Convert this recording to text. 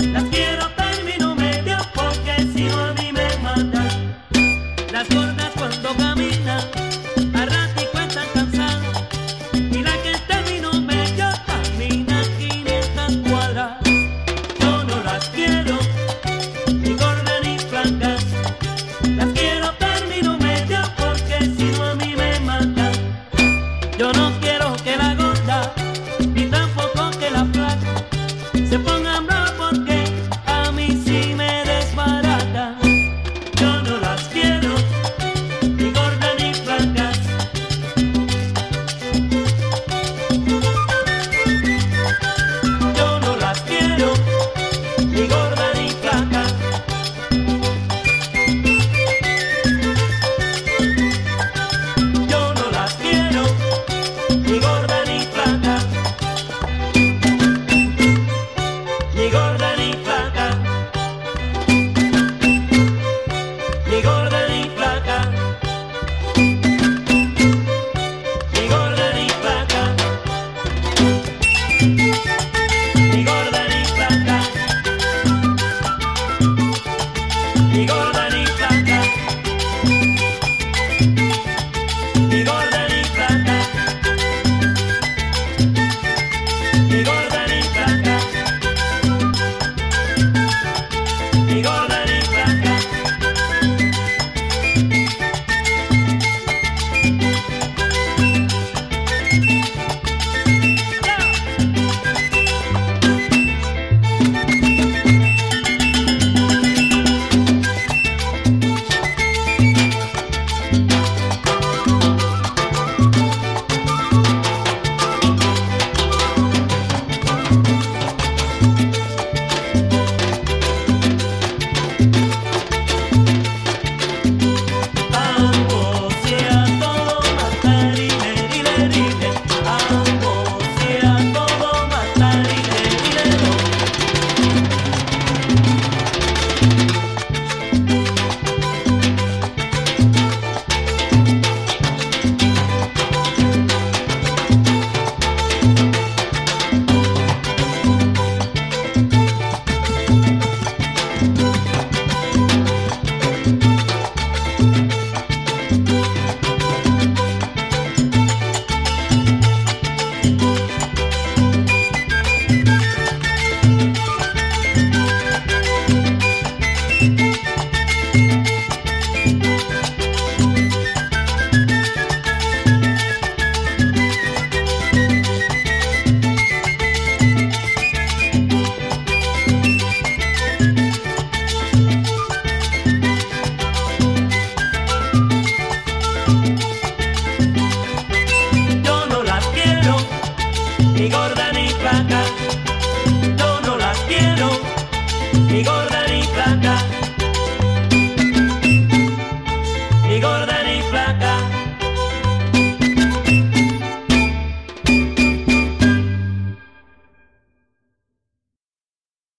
That's